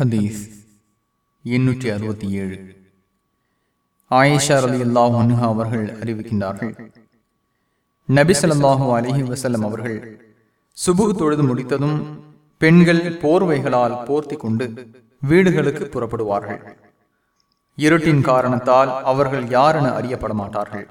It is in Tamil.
ஹதீஸ் எண்ணூற்றி அறுபத்தி ஏழு. ஆயிஷா அலி அல்லாஹ் அவர்கள் அறிவிக்கின்றார்கள். நபி ஸல்லல்லாஹு வசலம் அவர்கள் சுபு தொழுது முடித்ததும் பெண்கள் போர்வைகளால் போர்த்தி கொண்டு வீடுகளுக்கு புறப்படுவார்கள். இருட்டின் காரணத்தால் அவர்கள் யாரென அறியப்பட மாட்டார்கள்